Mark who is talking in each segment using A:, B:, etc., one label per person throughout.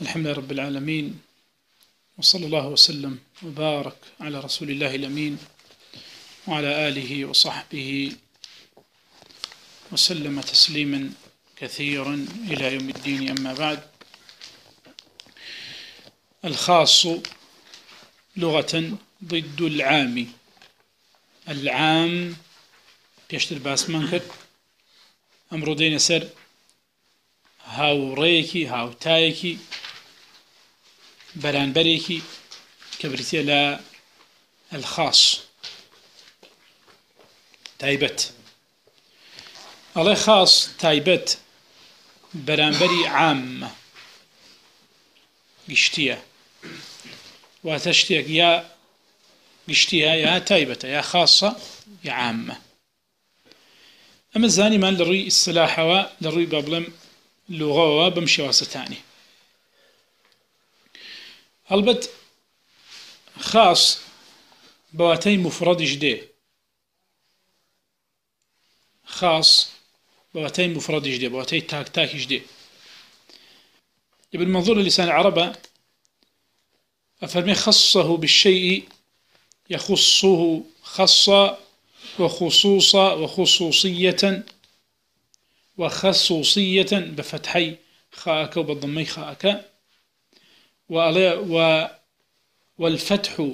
A: الحمد لله رب العالمين، وصلى الله وسلم وبارك على رسول الله الأمين وعلى آله وصحبه وسلم تسليما كثيرا إلى يوم الدين. أما بعد، الخاص لغة ضد العام. العام بيشتر باسمان كر أمرو دين سر هاوڕەیەکی هاوتایەکی بەرانبەرێکی کە بریتە لە الخاص تایبەت. ئەڵێ خاص تایبەت بەرامبەری عامە گشتیە. واتە شتێک یا گشتیە یا تایبەتە، یا خاصە یا عامە ئەمە زانیمان لە ڕووی ئیسلاحەوە، لە ڕووی بە بڵێم لغەوە خاص بەواتەی مفرەدیش دێ. خاص بەواتەی مفرەدیش دێ بەواتەی تاک تاکیش دێ. ابن منظور لسان العربة أفرمي خصه بالشيء يخصه خصا وخصوصا وخصوصية وخصوصية بفتحي خاءك وبالضمي خاءك والفتح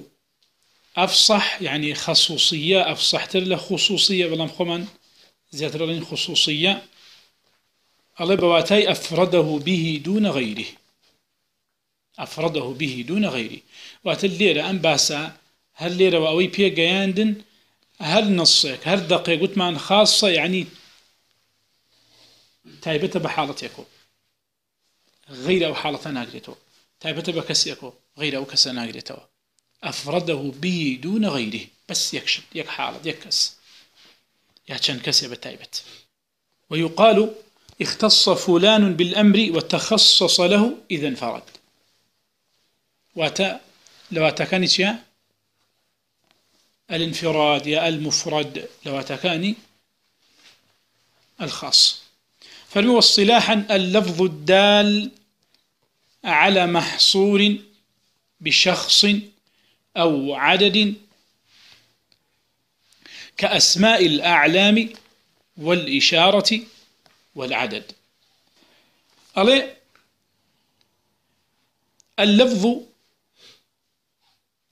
A: أفصح، يعني خصوصية، أفصح تر خصوصية بلام خمان زيادة لين خصوصية. الله بواتي أفرده به دون غيره. أفرده به دون غيره. وات الليرة أم باسا، هل ليرة وأوي بيه قياندن، هل نصك هل دقيق قلت معن خاصة، يعني تایبەتە بە حاڵەتێکۆ غیرە ئەو حاڵەتە تایبەتە بە کەسێکۆ غیرە ئەو کەسە ناگرێتەوە. ئەفرەدە و بی دوونە غیری، بەس یەکشت یەک حاڵت یەک کەس. یا چەند کەسێ بە تایبەت. ويقال اختص فلان بالأمر وتخصص له إذا انفرد. واتا لو أتكاني تيا الانفراد يا المفرد لو أتكاني الخاص. فالمو الصلاحا اللفظ الدال على محصور بشخص أو عدد كأسماء الأعلام والإشارة والعدد. ألي؟ اللفظ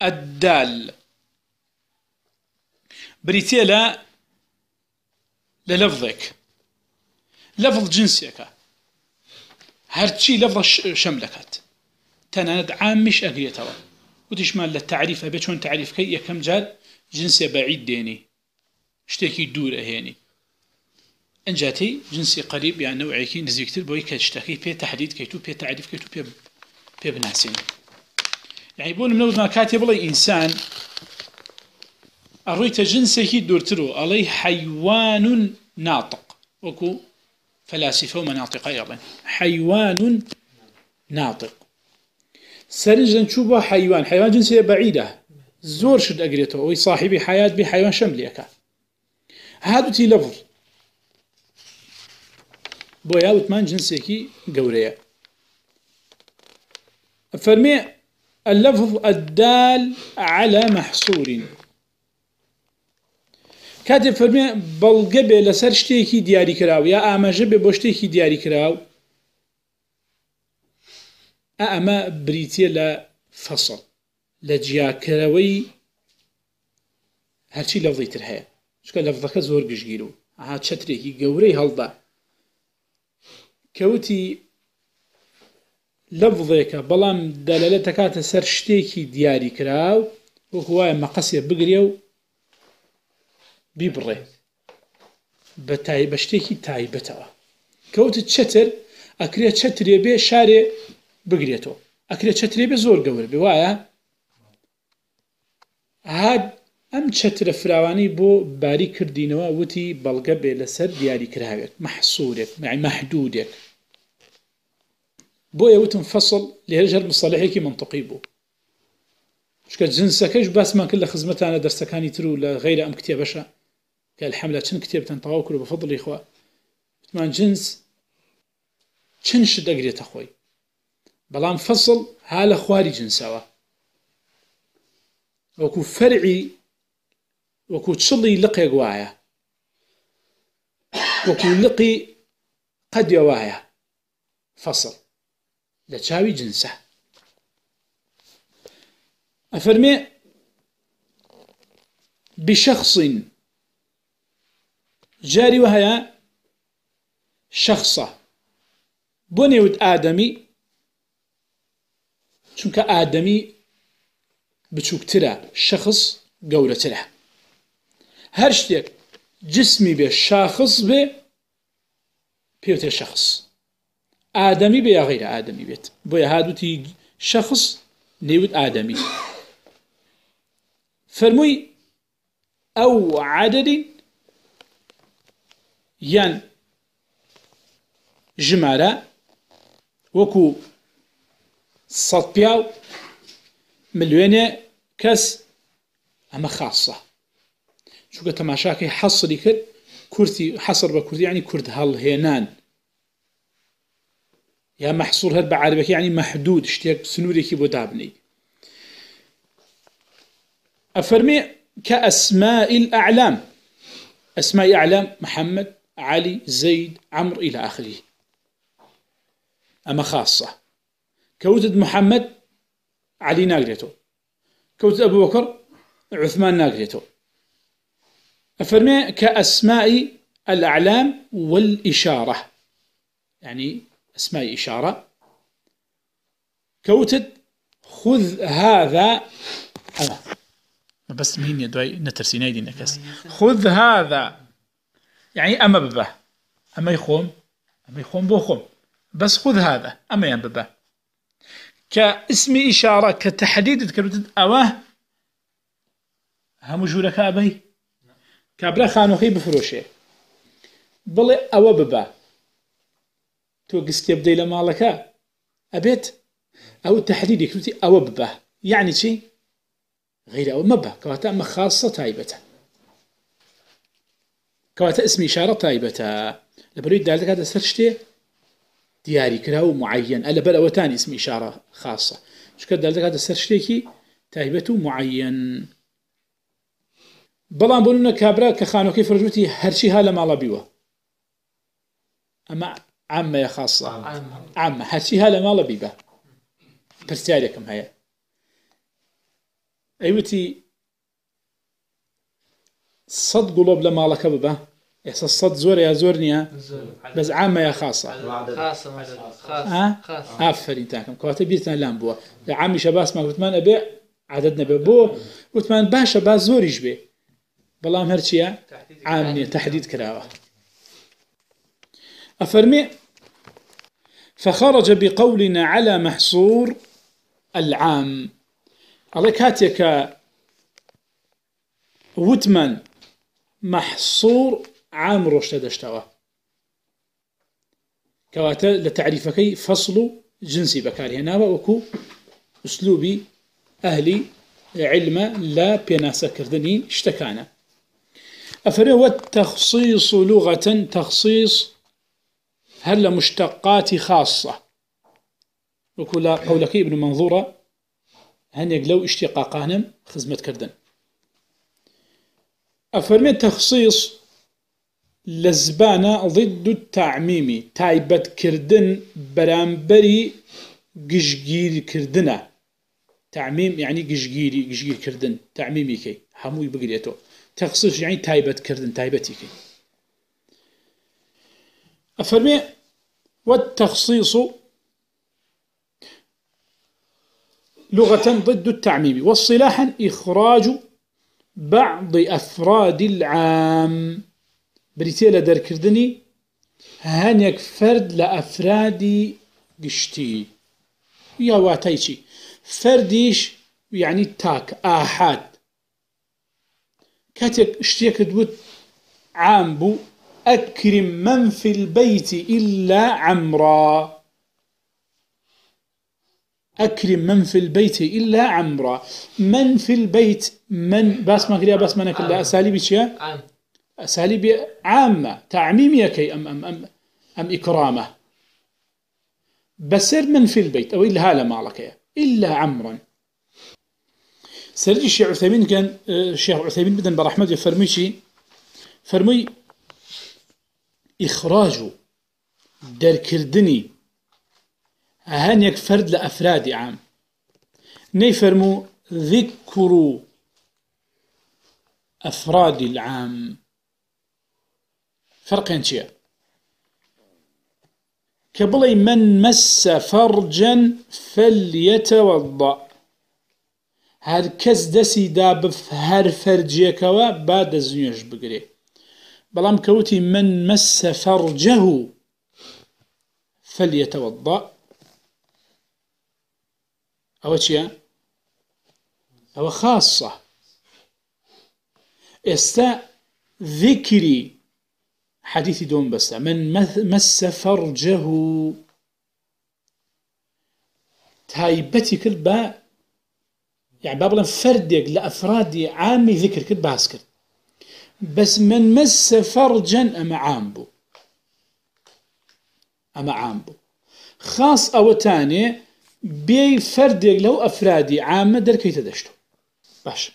A: الدال. بريتيلا للفظك. لفظ جنسيك. هرتشي لفظ شملكات تناند عامش أقريتوا وتشمال للتعريف أبي شون تعريف كي يكم جال جنسي بعيد ديني اشتكي دور أهيني انجاتي جنسي قريب يعني نوعي نوعيكي نزيكتر بوي كتشتكي بي تحديد كيتو بي تعريف كيتو بي بي بناسين يعني یعنی بون من ما كاتب لي إنسان أرويت جنسي دورترو عليه حيوان ناطق. وكو فلاسفة ومناطق أيضا حيوان ناطق. سرجا نشوفه حيوان حيوان جنسية بعيدة زور شد أقريته وي صاحبي حياة بحيوان شمليك هذا تي لفظ بويا وثمان جنسيكي قورية فرمي اللفظ الدال على محصور. کاتێ فەرمێ بەڵگە بێ لەسەر شتێکی دیاری کراو یا ئاماژە بێ بۆ شتێکی دیاری کراو ئەمە بریتە لە فەسڵ لە جیاکەرەوەی هەرچی لەوڵی تر هەیە. چکە لەفظەکە زۆر گشتگیر و ئاها چترێکی گەورەی هەڵدا. کەوتی لەفظێکە بەڵام دەلەلە تەکاتە سەر شتێکی دیاری کراو، وەکو وایە مەقەسێ بگرێ و بیبڕێ. بە تای بە شتێکی تایبەتەوە. کەوتت چتر ئەکرێ چترێ بێ شارێ بگرێتەوە. ئەکرێت چترێ بێ زۆر گەور بێ. وایە؟ هاد ئەم چترە فراوانی بۆ باری کردینەوە وتی بەڵگە بێ لەسەر دیاری کراوێت. مەحسوورێک مەحدودێک بۆ ئێوتم فەصل لێژەر مسەلحێکی منطقی بوو. شکە جنسەکەش باسمان کرد لە خزمەتانە دەرسەکانی تر و لە غیرە ئەم کتێ بەشە کە الحملە چەند کتێبتان تەواو کرد بەفضلی خوا جنس چەند شت دەگرێتە خۆی بەڵام فەسڵ ها لە خواری جنسەوە وەکو فەرعی وەکو چڵی لقێک وایە وەکو لقی قەدێ وایە فەسڵ لە چاوی جنسە ئەفەرمێ بشخص جاري وهي شخصة. بنيود آدمي چونك آدمي بچووکترە، شخص گەورەترە. هەر شتێک جسمی بێ، شاخص بێ، پێوتێ شخص. ئادەمی بێ یا غیرە ئادەمی بێت؟ بۆیە هادووتی شخص نێوت ئادەمی فەرمووی ئەو عادەری یان ژمارە وەکو سەد پیاو ملوێنێ کەس ئەمە خاصە چونکە تەماشاکەی حەسری کرد کورتی حەسر بە کوردیانی کورد هەڵهێنان یا مەحسوور هەر بە عربەکە ینی مەحدود شتێک سنوورێکی بۆ دابنی ئەفەرمێ کە ئەسماء الأعلام أسماء محمد علي زيد عمرو إلى آخره. أما خاصة كوتد محمد علي ناقريتو. كوتد أبو بكر عثمان ناقريتو. أفرمي كأسماء الأعلام والإشارة. يعني أسماء إشارة. كوتد خذ هذا أما بس مين يدوي نترسي نايدي نكس خذ هذا يعني أما ببه، أما يخوم أما يخوم بوخوم بس خذ هذا، أما ينببه كاسم إشارة، كتحديد كروتد أواه هم جورك أبي کابرا خانۆخی بفرۆشێ بڵێ ئەوە ببە تۆ گستێ بدەی لە ماڵەکە ئەبێت ئەو تحدیدی کروتی ئەوە ببە یعنی چی غیر ئەوە مەبە کەواتە ئەمە خاصە تایبەتە کەواتە اسمی شارە تایبەتە. لە بەروی دالەکە دەسەر شتێ دیاری کرا و معەن ئە لە بەر ئەوەتانی اسمی شارە خاصە. چکە دالەکە دەسەر شتێکی تایبەت و معەن بەڵام بوونە کابرا کە خانۆکەی فرژوتی هەرچی ها لە ماڵە بیوە. ئەمە عامەیە خاصە. عامە. هەرچی ها لە ماڵە بیبە. پرسیارێکم هەیە. ئەیوتی سەد گوڵۆب لە ماڵەکە ببە. ئێستا سەد زۆر یا زۆر نییە بەس عامەیە خاصە ئافرین تاکەم کاتە بیرتان لام بووە لە عامیشە باسمان گوتمان ئەبێ عادت نەبێ بۆ وتمان باشە با زۆریش بێ بەڵام هەرچیە عامنیە تحدید کراوە أفرمي فخرج بقولنا على محصور العام. الله كاتيك وتمن محصور عام رشد دشتوا كواتا لتعريفكي فصل جنسي بكار هنا وكو أسلوبي أهلي علم لا بيناسا كردني اشتكانا أفري هو التخصيص لغة تخصيص هل مشتقات خاصة وكل قولك ابن منظورة هن يقلو اشتقاقانم خزمة كردن أفرمي التخصيص لزبانة ضد التعميم تايبت كردن برامبري قشقير كردنا تعميم يعني یعنی قشقيري قشقير كردن تعميمي كي هموي بقريتو تخصيص يعني یعنی تايبت كردن تايبتي كي والتخصيص لغة ضد التعميم والصلاحا إخراج بعض أفراد العام. بريتيلا در كردني هنيك فرد لأفراد قشتي يا واتيشي فرديش يعني تاك آحاد كاتك اشتيك دوت عام بو أكرم من في البيت إلا عمرا. أكرم من في البيت إلا عمرا. من في البيت من بس ما كريا بس منك الله أساليب شيء
B: عام
A: أساليب عامة، تعميمية كي، أم أم أم أم إكرامة. بسر من في البيت، أو إلا هالة مالك إلا عمرا. سرجي الشيخ عثيمين كان الشيخ عثيمين بدن برحمة فرميشي فرمي، إخراج در كردني هانيك فرد لأفراد عام. نيفرمو ذكر أفراد العام. فرق انشياء كبلي من مس فرجا فليتوضأ. هر كس دسي داب هر فرجيكوا بعد الزنيوش بقري. بلام كوتي من مس فرجه فليتوضأ. أو شيء؟ أو خاصة. استا ذكري حديث دون بس. من مس فرجه تايبتي كل با، يعني بابلا فردك لأفراد عامي ذكر كل باسكر بس من مس فرجا أما عامبو أما عامبو خاص أو تاني بي فردك لو أفرادي عامة دركي تدشتو باش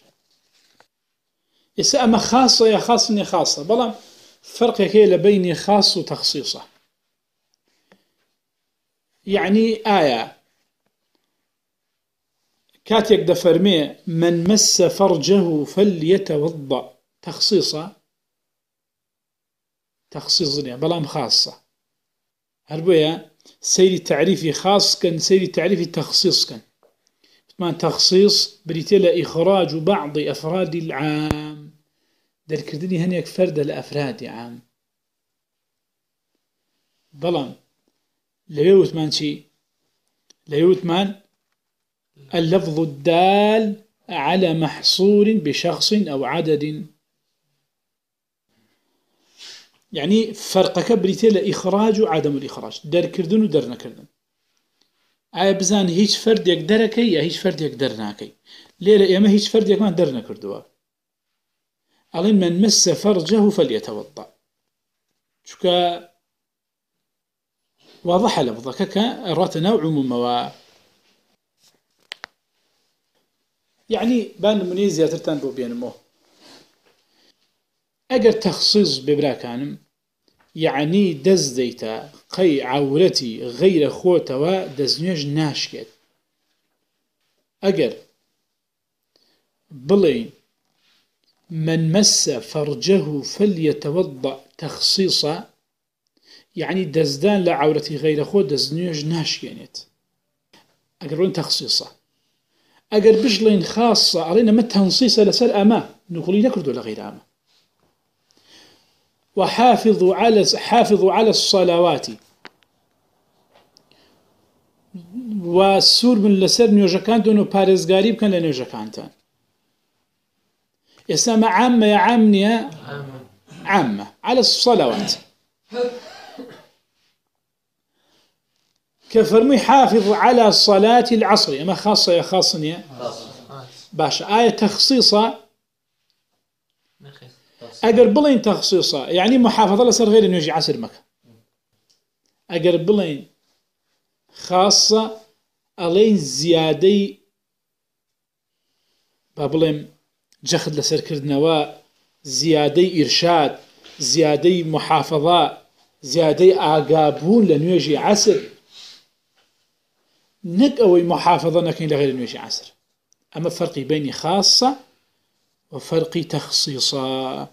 A: يسا أما خاصة يا خاصة يا خاصة. بلا فرق كي بين خاص وتخصيصه. يعني آية. كاتيك دفرمي من مس فرجه فليتوضأ. تخصيصه. تخصيص بلا خاصة. هربويا سيري تعريفي خاص كان سيري تعريفي تخصيص كان ما تخصيص بريتلا إخراج بعض أفراد العام. در كردني هنيك فرد الأفراد عام. بلان ليوت مان شي ليوت مان اللفظ الدال على محصور بشخص أو عدد. يعني فرق كبريتي لإخراج وعدم الإخراج در كردن ودر نكردن آية بزان هيش فرد يقدركي يا هيش فرد يقدرناكي ليه إما هيش فرد يكمان در ألين من مس فرجه فليتوضأ. شكا واضح لفظك كأرات نوع مموا يعني بان منيزيا ترتان بو بينمو أجر تخصيص ببراكانم، يعني دز ديتا، قي عورتي غير خوتوا دزنيج ناشكت. أجر بلين من مس فرجه فليتوضأ تخصيصا یعنی يعني دزدان لعورتي غير خو دزنيج ناشكينت أجر بلين تخصيصا أجر بجلين خاصة علينا ما تنصيصا لسر أما نقولي نكردو لغير أما وحافظوا على حافظوا على الصلوات. وسور من لسر نيوجكان دونو بارزغاري بكن لنيوجكانتان يسمى عامة يا عامنية عامة على الصلوات. كفرمي حافظ على صلاة العصر. أما خاصة يا خاصة باشا. آية تخصيصة. اگر بلين تخصيصا يعني محافظة لسر غير انه يجي عصر مكة. اگر بلين خاصة. الين زيادة. بابلين جخد لسر كردنوا زيادة إرشاد زيادة محافظة زيادة آقابون لأنه يجي عصر نك أوي محافظة نكين لغير أنه يجي عصر أما فرقي بين خاصة وفرقي تخصيصا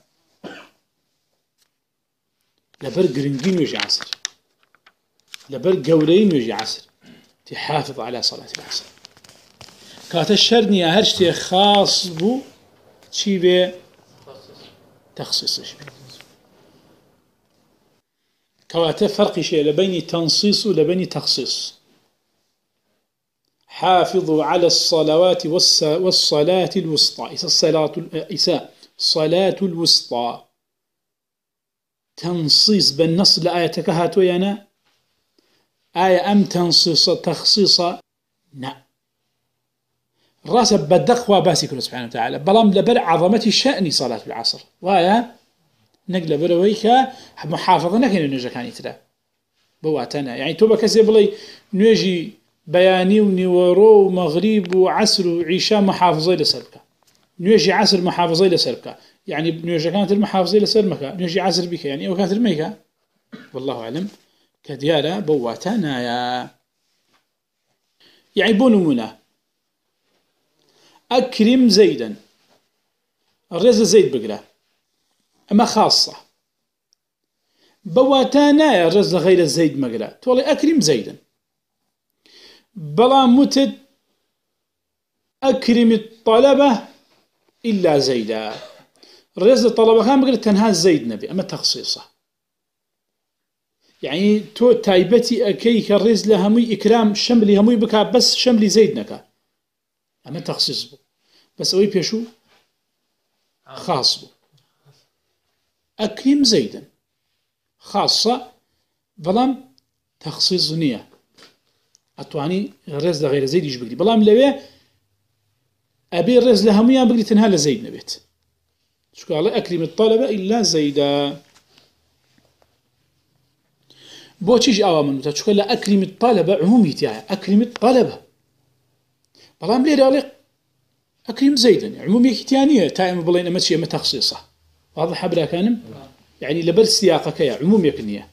A: لبر قرنقين ويجي عصر لبر قولين ويجي عصر تحافظ على صلاة العصر. كات الشرني أهرشتي خاص بو چي بي تخصيص بي كواتا فرق شيء لبين تنصيص ولبين تخصيص حافظوا على الصلوات والصلاة الوسطى إساء الصلاة إساء صلاة الوسطى تنصيص بالنص لآية كهاتو يانا آية أم تنصيص تخصيص نا راسب بدق واباسي كله سبحانه وتعالى. بلام لبر عظمة شأن صلاة العصر. وآية نقل برويك محافظة نكين نجا كان يترى. بواتنا. يعني توبا كسي بلي نيجي بياني ونيورو ومغرب وعصر وعشاء محافظة لسربك نيجي عصر محافظة لسربك يعني نيجي كانت المحافظة لسربك نيجي عصر بك. يعني أو كانت الميكا. والله أعلم. كديارة بواتنا يا. يعني بونمنا أكرم زيدا. الرزة زيد بقرا أما خاصة. بواتانا الرزة غير زيد مقرا تولي أكرم زيدا. بلا متد أكرم الطلبة إلا زيدا. الرزة الطلبة كان بقرا تنها زيد نبي. أما تخصيصه. يعني تو تايبتي أكيك الرز لهمي إكرام شملي همي بكا، بس شملي زيد نكا. أما تخصيص بو. بس أوي بيشو خاص بو. أكرم زيدا خاصة بلام تخصيص نية أتواني الرز لغير زيد يجي بقري بلام لوي أبي الرز لهمي بقري تنها لزيد نبيت شكرا الله أكرم الطلبة إلا زيدا بۆچیش ئاوا من تا چکە لە ئەکریمی طالبە عمومی تایە ئەکریمی طالبە بەڵام لێراڵێ ئەکریم زەیدن عمومیەکی تیانە تا ئەمە بڵێن ئەمە چی ئەمە تەخصیصە واضح حبراکانم يعني لبر سياقك عموم يكنيه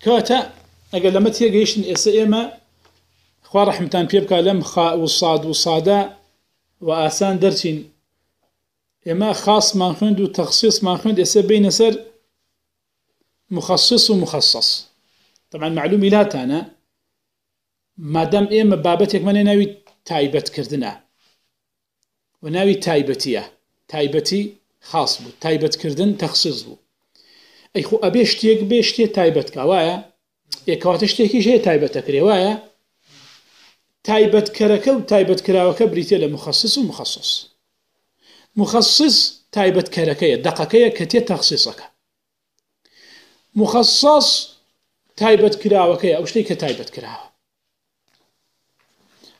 A: كاتا اقل لما تيجيش اس اما خوا رحمتان بيبكا لم خاء والصاد والصادا واسان درتين اما خاص ما خند وتخصيص ما خند اس بين سر مخصص ومخصص طبعا معلومي لا تانا ما دام اما بابتك من ناوي تايبت كردنا وناوي تايبتيه تايبتي خاص بو تايبت كردن تخصيص بو خو ابي شتيك بي شتي تايبت كوايا اي كوات شتيكي شي تايبت كري وايا تايبت كركه وتايبت كراوكه مخصص تايبت كركه دققيه كتي تخصيصك مخصص تايبت كراوكه او شتي كتايبت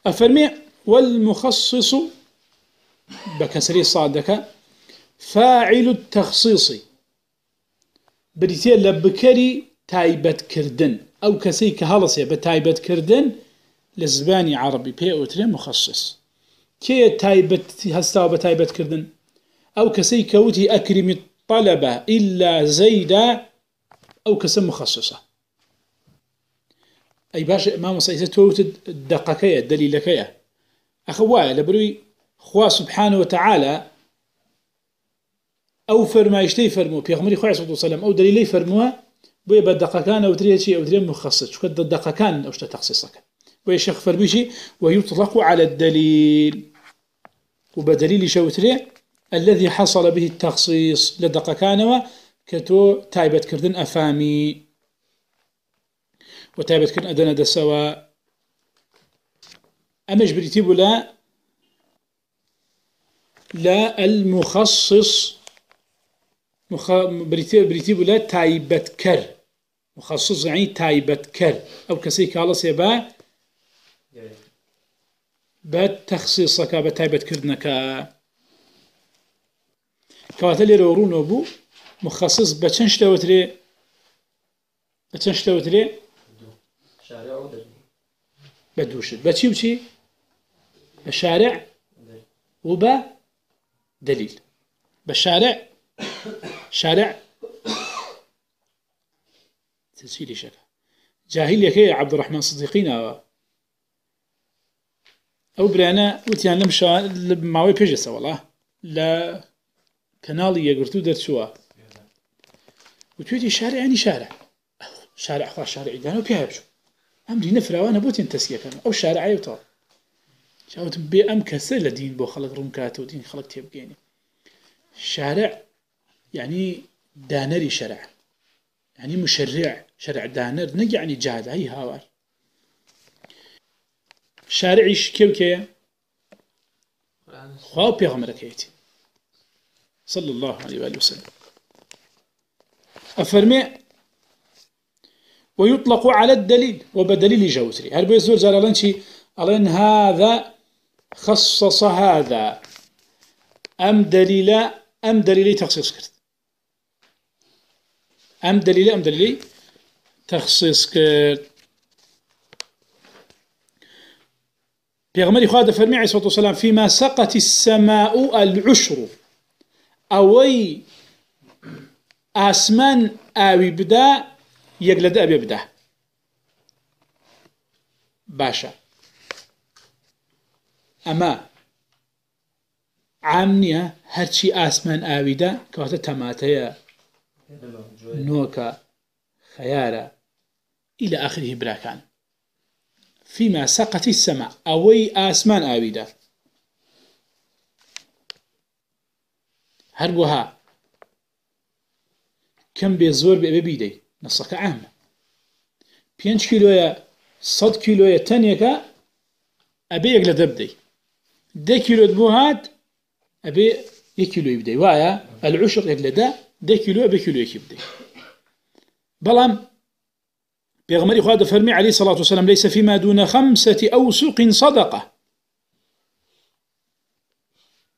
A: كراوه افرمي والمخصص بكسري صادك فاعل التخصيص. بريتي لبكري تايبت كردن او كسي كهلصي بتايبت كردن، لزباني عربي، بي اوتري مخصص. كي تايبت، هستا بتايبت كردن؟ او كسي كوتي اكرم الطلبة الا زيدا او كسم مخصصة. اي باش امام صيحة توتد الدقكية الدليلكية. اخوائي لبروي خوا سبحانه وتعالى او فرمایشتەی فەرمو پێغمەری خوای صلی الله علیه دلیلی فەرمووە بۆیە بە دقەکان ئەو درێکی ئەو درێ مخصص چکە دقەکان ئەو شتە تەخصیصەکە بۆیە شەخ فەرمیشی ويطلق على الدليل. وبدليل شوتري الذي حصل به التخصيص. لدقة كانوا كتو تايبت كردن أفامي. وتايبت كردن أدنى دسوا أمش بريتيب لا. لا المخصص. مخ... بريتي بريتي بلا تايبت كر. مخصص يعني تايبت كر. او كسي كالا سيبا بات تخصيصك بتايبت كردنك. كواتلي رورون بو مخصص بچنش توتري. بچنش شارع بدوش بچي وشي الشارع وبا دليل بالشارع شارع تسهيلي شكا جاهل يكي عبد الرحمن صديقين او برانا وتيان لم شا ماوي بيجس والله لا كنالي يقرتو درت شوا وتويتي شارع يعني شارع. شارع خلاص شارع دانو بيهبشو امري نفرا وانا بوتين تسكيه كان او شارع یعنی ايوتا شاوت بي ام كسل دين بو خلق رمكات ودين خلق تيبقيني شارع يعني دانري شرع. يعني مشرع، شرع دانر نجي يعني یعنی جاد هاي هاوار شارعش كيو كي خواه بيغمر كيتي صلى الله عليه وآله وسلم أفرمي ويطلق على الدليل وبدليل جوتري هل بيزور زال لنشي ألين هذا خصص هذا. أم دليل أم دليل تخصيص كرت ام دليل ام دليل تخصيص كرت كرد پیغمبر خدا فرمی علیه الصلاه فيما سقط السماء العشر. أوي اوي اسمان اوي بدا يقلد ابي بدا باشا اما عامنية هرشي اسمان اوي دا كواتا تماتيا نوكا خيارا الى اخره براكان فيما سقط السماء اوي اسمان اويدا هربوها كم بيزور بي بيدي نصك عام. 5 كيلويا صد كيلويا تانيكا ابي يقل دبدي دي كيلو دبوهات ابي يكيلو يبدي وايا العشر يقل دا دي كيلو ابي كيلو يكيبدي بلام بيغمري خواهد فرمي عليه الصلاة والسلام ليس فيما دون خمسة أوسق صدقة.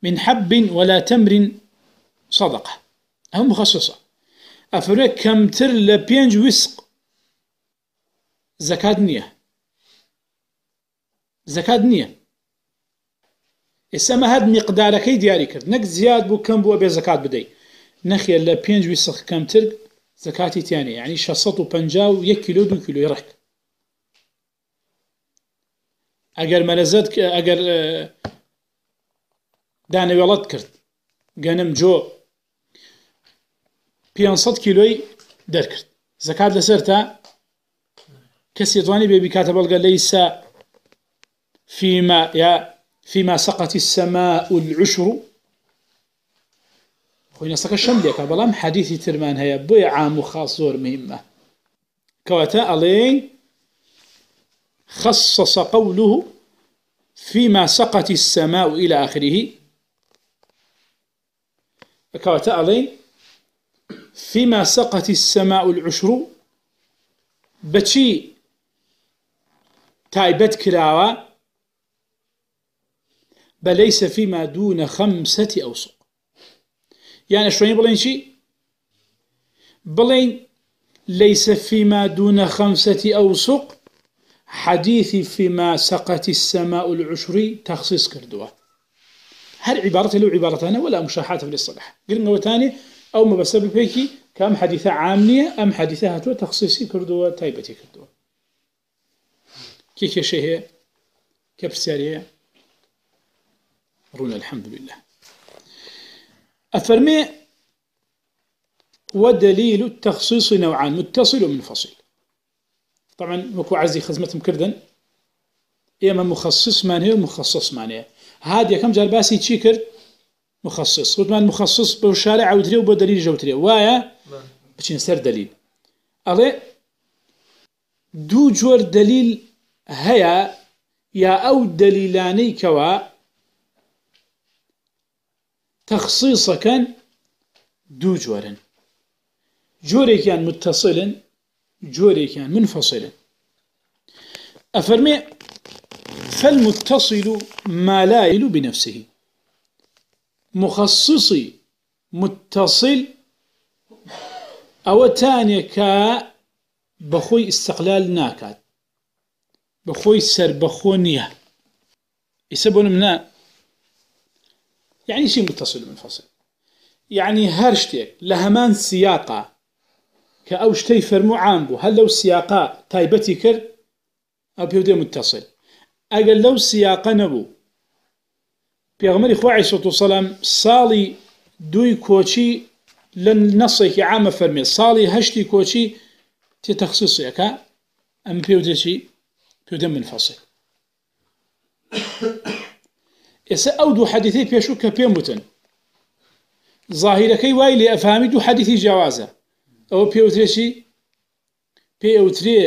A: من حب ولا تمر صدقة. أو مخصصة أفرق كم تر لبينج وسق زكاة نية زكاة نية إسما هاد مقدار كي دياري كرد نك زياد بو كم بو أبي زكاة بدي نخي لبينج وسق كم تر زكاتي تاني يعني شصت وبنجاو يك كيلو دو كيلو يرك اگر ملزت اگر دانه ولد کرد. گنم جو 500 كيلو در کرد زكاة لسرتا كسي طواني بيبي كاتب قال ليس فيما يا فيما سقط السماء العشر خوينا سكا شملك بلام حديثي ترمان هيا بوي عام وخاص زور مهمة كواتا ألين خصص قوله فيما سقط السماء إلى آخره. كواتا ألين فيما سقط السماء العشر؟ بچي تايبت كراوة بليس فيما دون خمسة أوسق يعني شوين بلين شي بلين ليس فيما دون خمسة أوسق حديثي فيما سقت السماء العشر تخصيص كردوه هل عبارة له عبارتان ولا مشاحات في الاصطلاح قلنا وتاني أو ما بسبب هيك كم حديثة عامية أم حديثة هتو تخصيصي كردوه، تايبتي كردوه. كيف شيء هي كيف سارية رونا الحمد لله. أفرمي، ودليل التخصيص نوعان متصل ومنفصل طبعا وكو عزي خزمة مكردن. إما مخصص مانه ومخصص مانه هذا كم جال باسي تشيكر مخصص. وثمان مخصص بشارع عودري وبدليل جوتري وايا بچين سر دليل ألي دو جور دليل هيا يا أو دليلاني كوا تخصيصا كان دو جورا جوري كان متصلا جوري كان منفصلا أفرمي فالمتصل ما لا يلو بنفسه. مخصصي متصل. أو تاني كا بخوي استقلال ناكاد بخوي سر بخونية يسبون منا يعني یعنی شيء متصل منفصل يعني یعنی هرشتك لهمان سياقة كأو شتي فرمو عامبو هل لو سياقة تايبتي كر أو بيودي متصل. أقل لو سياقة نبو بيغمري خواعي صوت وسلام صالي دوي كوشي لن نصيك عام فرمي صالي هشتي كوشي تتخصيصي كا أم بيودي شي بيودي منفصل. ئێستا ئەو دوو حەدیثی پێشوو کە پێم وتن ظاهیرەکەی وای لێ ئەفامی دوو حەدیثی جیاوازە ئەوە پێوترێکی پێ ئەوترێ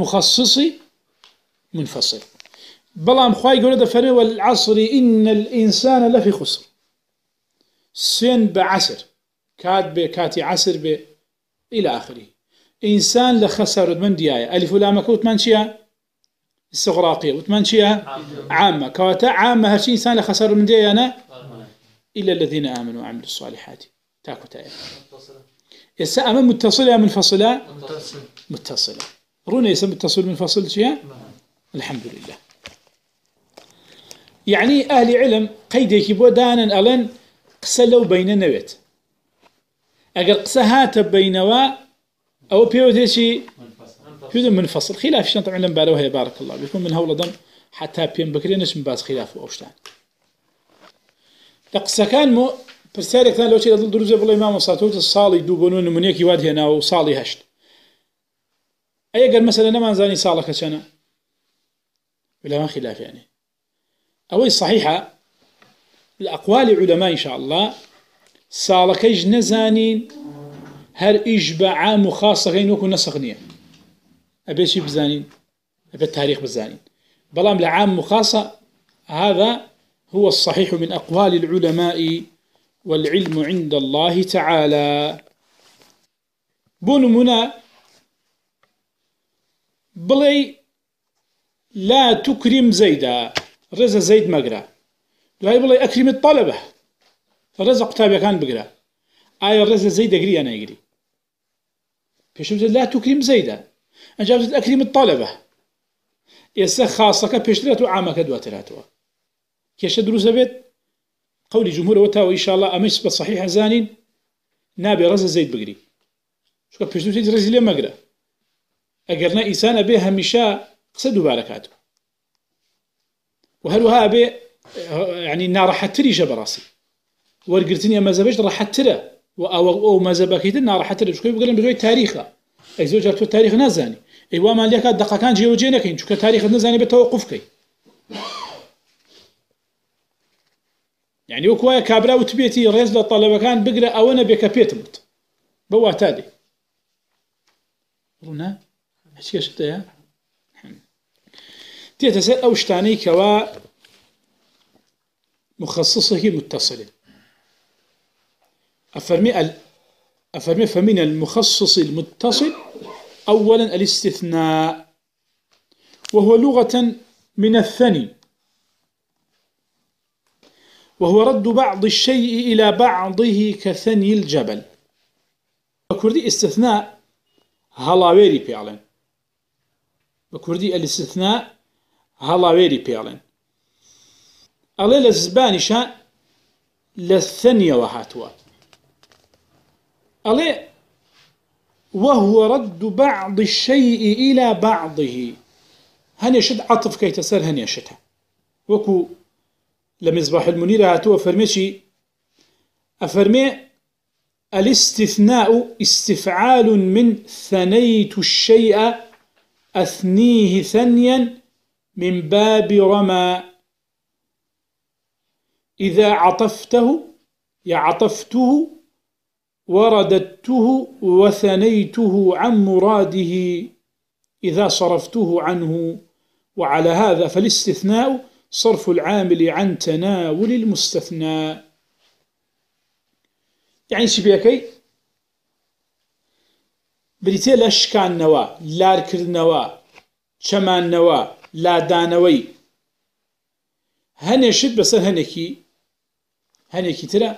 A: مخصصی منفصل. بەڵام خی گەورە دەفەرەوە العصری إن الإنسان لفي خسر. سين بعسر كات بي كاتي عسر بي إلى آخره. إنسان لخسر من ديايا ألف لام كوت من شيئا استغراقية وتمنشيها عامة كواتا عامة هرشي إنسان لخسر من دي أنا إلا الذين آمنوا وعملوا الصالحات. تاكو تايا ئێستا ئەمە متصلة منفصلة
B: متصل.
A: متصلة ڕوونە ئێستا متصل منفصل چیە الحمد لله يعني أهل علم قيدك بودانا ألن قسە لەو بینە نەوێت. ئەگەر قسە هاتە بینەوە ئەو پێوتێکی پێ منفصل خلاف شان طبعا لم بارەوە هەیە بارك الله بكم من هەوڵە حتا پێم بکرێ نچم باز خلاف ئەوشتان. لە قسەکان مۆ پرسیارێکتان لەوچی دڵ دروزە بڵێ مامە ساتوتە ساڵی دوو بۆن و نمونونێکی هێناوە و ساڵی هەشت. ئەگەر مەسەلە نەمانزانی ساڵەکە چەنە لەمان خلافیانێ ئەوەی صحیحە الأقوال علماء إن شاء الله. ساڵەکەیش نەزانین هەر ئیش بە عام و خاصەکەی وەکو نەسەق نییە ئەبێکی بزانین ئەبێت تاريخ بزانين. بەڵام لە عام مخاصة، هذا هو الصحيح من أقوال العلماء والعلم عند الله تعالى. بون منا، بلي لا تكرم زيدا. رزا زيد مقرأ دوای بڵێ ئەکریمت طالبە. ڕێزە قوتابەکان بگرە ئایا ڕێزە زەی دەگری یان نەگری پێشم لا توکریم زەیدا ئەنجامت ئەکریمت طالبە. ئێستا خاصەکە پێشترێت و عامەکە دواتراتەوە. کێشە دروستە بێت قولی جمهورەوە تاوە ئیشاءڵە ئەمەش بە صحیح هەزانین، نابێ ڕێزە زەید بگری. چکە پێشتر ڕێزی لێ مەگرە ئەگەر نە ئیسانە بێ هەمیشە قسە دووبارە کاتەوە و هەروها بێ يعني ناڕەحەتری ژە بەڕاستی وەرگرتنی مەزەبش ڕەحەترە و ئەوە ئەو مەزەبەکەیتر ناڕەحەتر شکۆی بگەن بژۆی تاریخە ئەی زۆر تۆ تاریخ نازانی ئەی وامان لێکات دقەکان جێوەجێ نەکەین چکە تاریخت نزانانی بێتەوە قوفکەی يعني وەکوایە کابرا و تبێتی ڕێز لە تەڵەبەکان بگرە ئەوە نەبێکە پێتم وت بە واتادێ ڕوونا هیچکەشتەیە تێتە سەر ئەو شتانەی کەوا مخصصه متصل أفرمي أفرمي فمن المخصص المتصل أولا الاستثناء وهو لغة من الثني. وهو رد بعض الشيء إلى بعضه كثني الجبل. وكردي استثناء هلاويري بيعلن وكردي الاستثناء هلاويري بيعلن ئەڵێ لە زبانیشە لە ثەنیەوە هاتووە. ئەڵێ، وهو رد بعض الشيء إلى بعضه. هەنێشت عطف كيت سر هەنێشتە وەکو لە مزباح المنير هاتووە فەرمێکی أفرمي الاستثناء استفعال من ثنيت الشيء أثنيه ثنيا من باب رمى. إذا عطفته يعطفته ورددته، وثنيته عن مراده، إذا صرفته عنه. وعلى هذا فالاستثناء صرف العامل عن تناول المستثنى. يعني شبيكي بریتێ لە شکانەوە لارکردنەوە چەمانەوە لادانەوەی هەنێشت بەسەر هەنێکی هەنێکی ترە.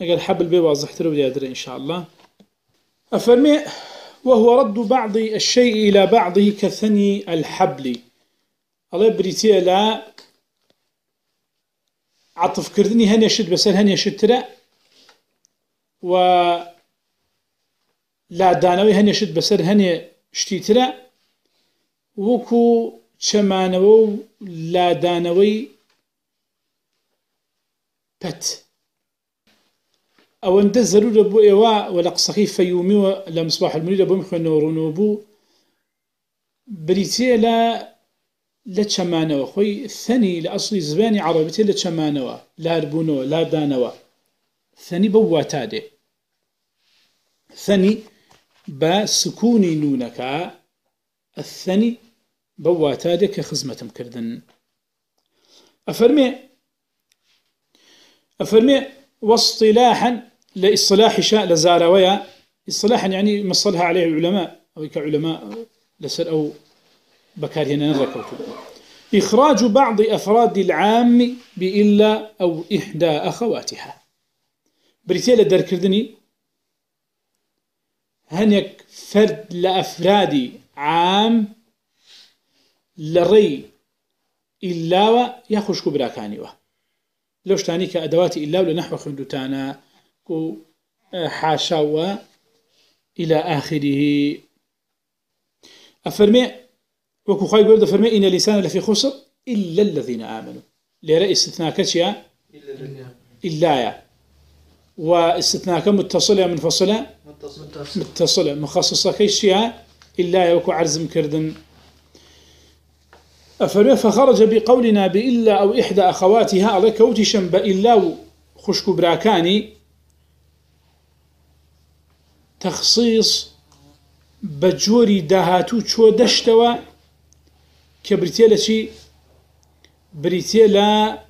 A: ئەگەر حبل بێ وازحتر وديادر إن شاء الله أفرمي وهو رد بعض الشيء إلى بعضه كثني الحبل. الله بريتي لا عطف كردني هن يشد بس هن يشد ترى و لا دانوي هن يشد بس هن شتي ترى وكو چەمانەوە و لادانەوەی پەت. ئەوەندە زەرورە بۆ ئێوە و لە قسەکەی فەیومیوە لە مسباح المنیرە بۆم خوێنەوە ڕوونەوە بوو. بریتێ لە لە چەمانەوە، خۆی ثەنی لە ئەسڵی زبانی عربێتێ لە چەمانەوە لاربوونەوە لادانەوە. ثەنی بە واتادێ ثەنی بە سکوونی نونەکە الثەنی بواتادك خزمتم كردن أفرمي أفرمي واصطلاحا لاصطلاح شاء لزارويا اصطلاحا يعني یعنی مصلها عليه العلماء أو كعلماء لسر أو بكار هنا نركوتو إخراج بعض أفراد العام بإلا أو إحدى أخواتها. بريتيلا در كردني هەنێک فرد لە ئەفرادی عام لە ڕێی ئیلاوە یا خوشک و براکانیوە. لەو شتانی کە ئەدەواتی ئیلا لە نەحوە خوندوتانە و حاشاوە إلى آخره أفرمي وكو خاي قول فرمي إن لسان لفي خسر إلا الذين آمنوا. لرأي استثناء كتشيا إلا يا. واستثناء كم متصلة منفصلة متصلة مخصصة كيشيا إلا يا وكو عرز مكردن أفرمي فخرج بقولنا بإلا أو إحدى أخواتها، على كوتي شنب إلا خشك براكاني. تخصيص بجوري داهاتو چو دشتوا كبريتيلا شي بريتيلا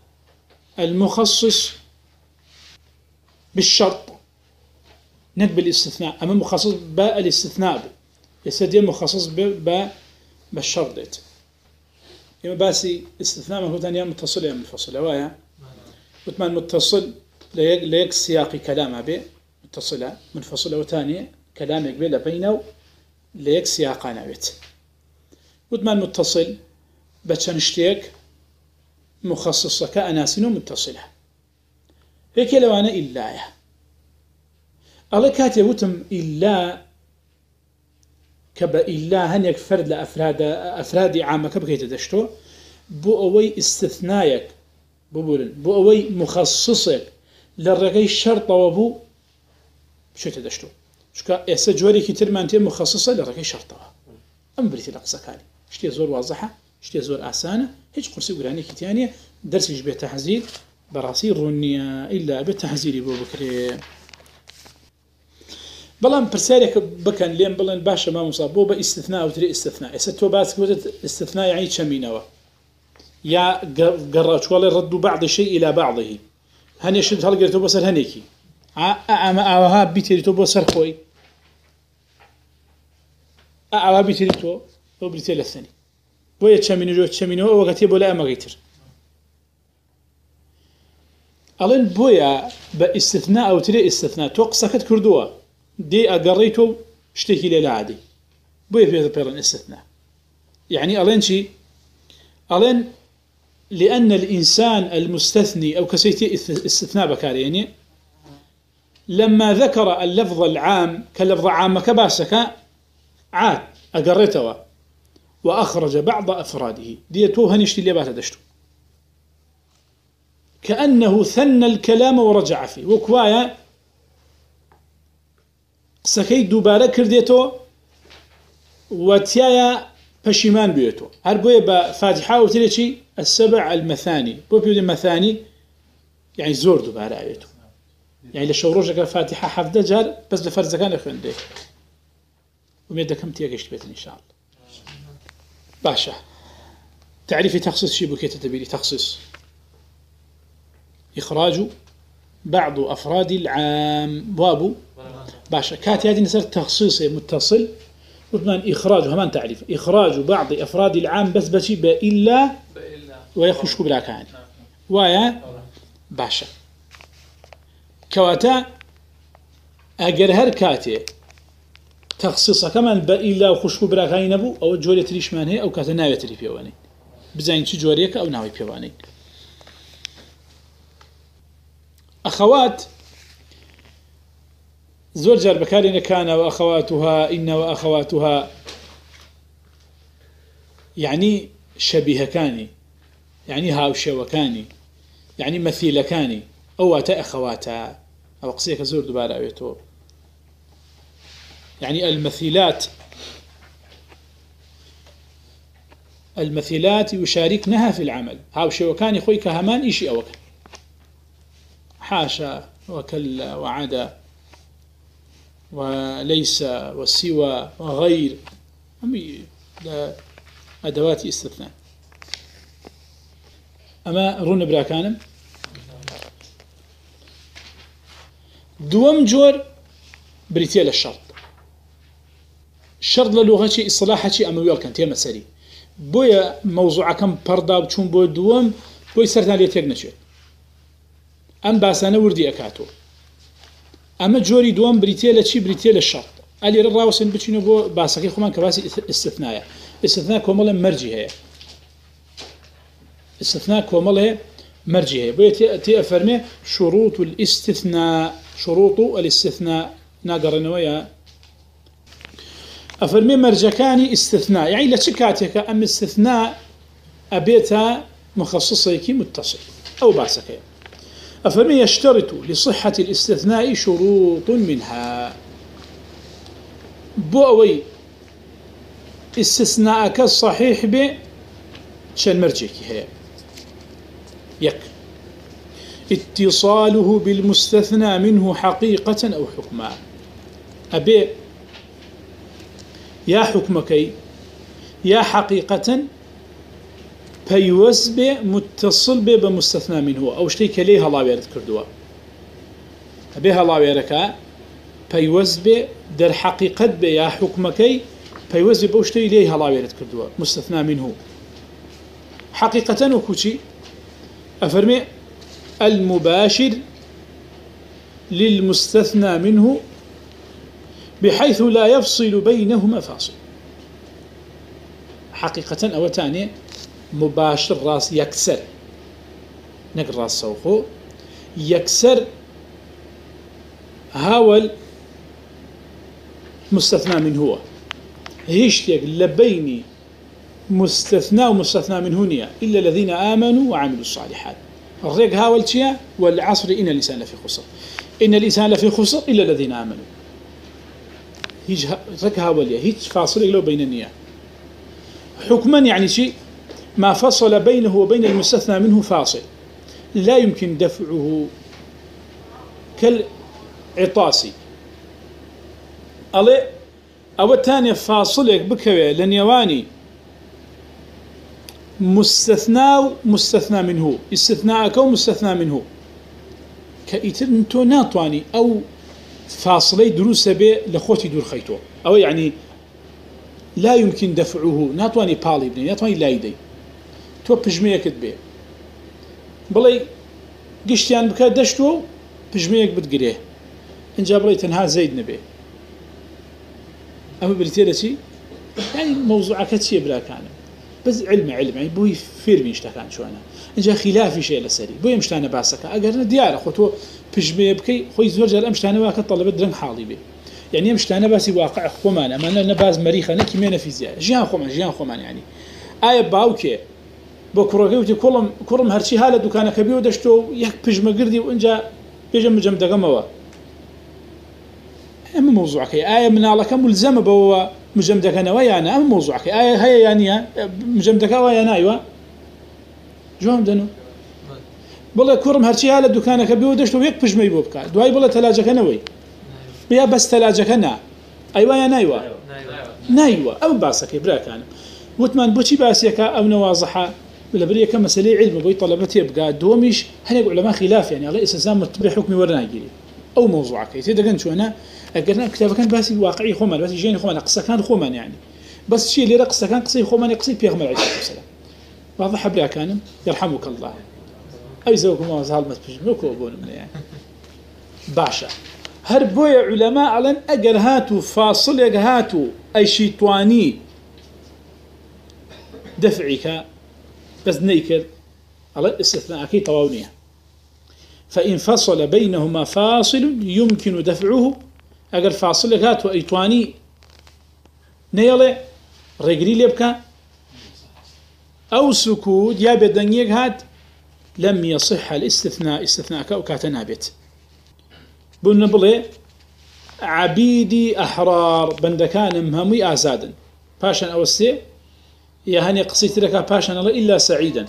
A: المخصص بالشرط. نقبل الاستثناء، أما مخصص بالاستثناء يسدي مخصص بالشرط. يما باسي استثناء ما هو ثاني متصل يا منفصل وايا وثمان متصل ليك سياقي كلامه به متصلة منفصلة وثانية كلام يقبل بينه ليك سياقان بيت. ودمان متصل بتشنشتيك مخصصة كأناسين متصلة هيك لو أنا إلا يا. الله كاتي وتم إلا كبا إلا هنيك فرد لأفراد أفراد عامة كبكي تدشتو؟ بو أوي استثنايك بو بولن بو أوي مخصصك للرقي شرط وبو شوتە دەشتو چکە ئێستا جۆرێکی ترمان تێ مخصصە لە ڕێگەی شەرتەوە ئەم بریتی لە قسەکانی شتێ زۆر وازەحە شتێ زۆر ئاسانە هیچ قرسی گرانێکی تیانە دەرسیش بێتە حەزیر بەڕاستی ڕوونیە ئیلا بێت تەحزیری بۆ بکرێ بەڵام پرسیارێکە بکەن، لێم بڵێن باشە ماموسا بۆ بە ئیسنا وتری ئستنا ئێستا تۆ باس استثنا یعنی چەمینەوە. یا گەڕاچوەڵی ڕد و بعض شيء إلى بعضه. هەنێشت هەڵگرێتەوە بەسەر هەنێکی. ئەمە ئاوها بیتێری تۆ بۆ سەر خۆی. ئاوا بیتری تۆ بۆ بریتێ لە سنی. بۆیە چەمینۆ چەمینەوە وەگەتی بۆ لە ئەمەگەیتر ئەڵێن بۆیە بە ئیسنا ئەوترێ ئیسنا تۆ قسەکەت کردووە. دێ ئەگەڕی تۆ شتێکی لێ لادی بۆیە پێ پێڵن ئیسنا يعني ألين شي؟ ألين لأن الإنسان المستثني أو كسيتي استثناء بكاري، يعني لما ذكر اللفظ العام كلفظ عام كباسك، عاد أقريتوا وأخرج بعض أفراده. ديتو هنشتي اللي بات دشتو كأنه ثن الكلام ورجع فيه. وكوايا سكي دوباره كرديتو وتيايا پشیمان بيتو هر بوية بفاتحة وتليشي السبع المثاني. بو بيودي مثاني يعني زور دوباره بيتو يعني لشوروجك فاتحة حفظة جار بس لفرز كان يخوندي وميدا كم تيجيش بيت إن شاء الله باشا تعريف شي بكيت تبيلي تخصيص إخراج بعض أفراد العام. وابو باشا كات هذه نسر تخصيص متصل. وثمان إخراج همان تعريف إخراج بعض أفراد العام بس بشي بإلا ويخشك بلا كان ويا؟ باشا كواتا اگر هر كاتي. تخصيص كمان با الا وخشكو براغاي نبو او جوري تريشمان هي او كاتا ناوي تري بيواني. بزين شي جوريك او ناوي بيواني. اخوات زور جار بكارين كان واخواتها ان واخواتها يعني یعنی شبيه كاني يعني یعنی هاوشي یعنی وكاني يعني مثيل كاني او اتا اخواتا او يعني المثيلات المثيلات يشاركنها في العمل. هاو شيء وكان يخوي كهمان إيشي أوك حاشا وكلا وعدا. وليس وسوى وغير أدوات استثناء. أما رون براكانم؟ دوم جور بريتيا للشرط الشرط للغة إصلاحة أمويل كانت هي مساري بويا موضوع كم بردا بچون بو دوم بوي سرتان ليتيك نشوت أم باسانا وردي أكاتو أما جوري دوم بريتيا لشي بريتيا للشرط ئەلی ڕاوسن بچینە بۆ باسەکەی خۆمان کە باسی استثنایە استثنا کۆمەڵە مەرجی هەیە استثناء كومله مرجئه بيت تي افرمي شروط الاستثناء شروط الاستثناء ناقرنا ويا افرمي مرجكاني استثناء يعني لشكاتك ام استثناء ابيتا مخصصه كي متصل او باسك افرمي يشترط لصحه الاستثناء شروط منها؟ بووي استثناء كالصحيح ب شن مرجكي هي؟ يك. اتصاله بالمستثنى منه حقيقة أو حكما؟ أبي، يا حكمكي، يا حقيقة بيوز بي متصل بي بمستثنى منه. أو شتيك ليها الله بيرد كردوا أبي الله بيركا بيوز بي در حقيقة بي يا حكمكي بيوز بي بوشتي ليها الله بيرد كردوا مستثنى منه حقيقة وكوشي أفرمي المباشر للمستثنى منه بحيث لا يفصل بينهما فاصل. حقيقة أو تاني مباشر راس يكسر نقر راس سوخو يكسر هاول مستثنى من هو. هيشتيق لبيني مستثنى ومستثنى من هنا إلا الذين آمنوا وعملوا الصالحات. الريق هاول تيا والعصر إن الإنسان لفي خسر. إن الإنسان لفي خسر إلا الذين آمنوا. هيج ريق هاول يا هيج فاصل له بين النية حكما يعني شيء ما فصل بينه وبين المستثنى منه فاصل. لا يمكن دفعه كالعطاسي ألي، أو الثانية فاصلك بكوي لنيواني. مستثنى مستثنى منه. استثناءك ومستثنى منه. كإتر انتو ناطواني أو فاصلي دروس به لخوتي دور خيتو. أو يعني لا يمكن دفعه. ناطواني بالي بني ناطواني لا يدي. تو بجميك به بلي قشتيان بكا دشتو بجميك بتقريه إن جاب لي تنها زيد نبي أما بريتيرتي يعني یعنی موضوع كتشي بلا كان بس علم علم. یعنی يعني بوي فير من اشتكان شو أنا إن جا خلافي شيء لسري بوي مشتانا باسك أجرنا ديار خطوة بجمية بكي خوي زوج جال أمشتانا واك طلبة درن حالي به يعني یعنی مشتانا واقع خمان أما أنا نباز مريخة نكي مينا فيزياء جيان خمان جيان خمان يعني باوكي بۆ کوڕەکەوتی کوڵم کوڕم هەرچی ها لە دوکانەکە بێ و دەشتۆ یەک پژمە گردی و ئەجا پێژە مجەم دەگەمەوە. ئەمە مۆزوعەکەی ئایا مناڵەکە ملزەمە بەوە مجەم دەکەنەوە یانە ئەم مۆزوعەکەی ئایا هەیە یانە مجەم دەکەوە یا نایوە؟ جوام دەنو. بڵێ کوڕم هەرچی ها لە دوکانەکە بێ و دەشت و یەک پژمەی بۆ بکات دوای بڵێ تەلاجەکەنەوەی بیا بەس تەلاجەکە نا. ئەیوە یا نایوە؟ نایوە. ئەم باسەکەی براکانم وتمان بۆچی باسیەکە ئەو نەوازەحە؟ لبري كم مسألة علم بوي طلبتي يبقى دوميش هني علماء خلاف يعني الله إسلام متبع حكمي ورنا يجري أو موضوع كي تدقن شو أنا أقرنا كتاب كان باسي واقعي خمان بس يجيني خمان قصة كان خمان يعني. بس شيء اللي رقصة كان قصي خمان يقصي بيغمر عليه السلام. واضح بلا كان يرحمك الله. أي زوجكم الله زال ما تبجموك وبون من يعني. باشا. هر بويا علماء علن أجر هاتو، فاصل هاتو، أي شيء تواني. دفعك بس نيكر. على استثناء أكيد طواونية فإن فصل بينهما فاصل يمكن دفعه. أجر فاصل هات وإيتواني نيلة رجلي لبكا أو سكوت، يا بدنيك هات. لم يصح الاستثناء، استثناء كاتنابت بن بلي عبيدي أحرار بندكان مهمي آزادا باشا أوسي یعنی يا هني قصيت لك باشا الله إلا سعيدا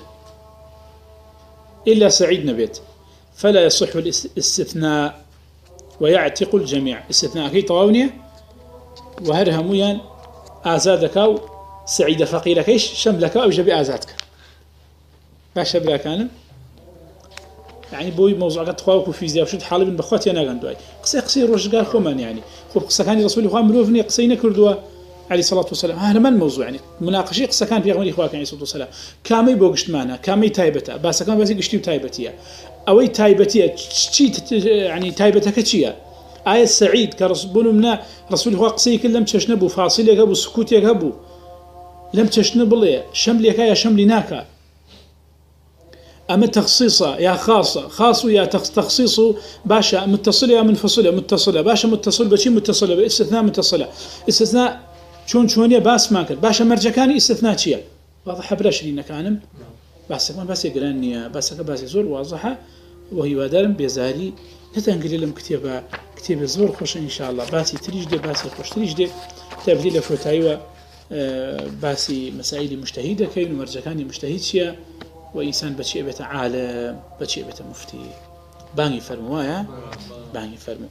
A: إلا سعيد نبيت فلا يصح الاستثناء ويعتق الجميع. استثناء كي طواونية وهرها ميان آزادك أو سعيد فقيرك إيش شملك أو جبي آزادك باشا بلا كان يعني یعنی بوي موضوع قد تخواوك في زياده وشد حالي من بخواتي أنا قندواي قصي قصي روش قال خومان يعني یعنی. خب قصة كان رسول الله مروفني قصينا كردوا عليه الصلاة والسلام. هذا من الموضوع يعني مناقشة قصة كان في أغمار إخوانك عليه الصلاة والسلام. كامي بوغشت معنا كامي تايبتا بس كان بس قشتي تايبتيا أو تايبتيا تشي يعني تايبتك تشيا ئایا سعید کە ڕسبوون منە ڕسوول خوا قسەی کرد لەم چەشنە بوو فاسیلێک هەبوو سکوتێک هەبوو لەم چەشنە بڵێ شەم لێکە یا شەملی ناکە ئەمە تەخصیصە یا خاصە خاص و یا تەخصیص و باشە متصل یا منفصلە متصلە باشە متصل بەچی متصلە بە ئستثنا متصلە چۆن چۆنیە باسمان کرد باشە مەرجەکانی ئستثنا چییە؟ واضح برا شرینەکانم باسەکان باسی گران نییە. باسەکە باسی زۆر وازەحە و هیوادارم بێزاری. نتەنگری لەم کتێبە کتێبە زۆر خۆشە انشاءله باسی تریش دێ باسی خۆشتریش دێ. تەبدی لە فرۆتاییوە باسی مەسایلی مشتهی دەکەین و مەرجەکانی مشتهی چییە؟ و ئینسان بەچێ بێتە عالە بەچێ بێتە مفتی؟ بانگی فەرموایە بانگی فەرمو